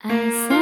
I said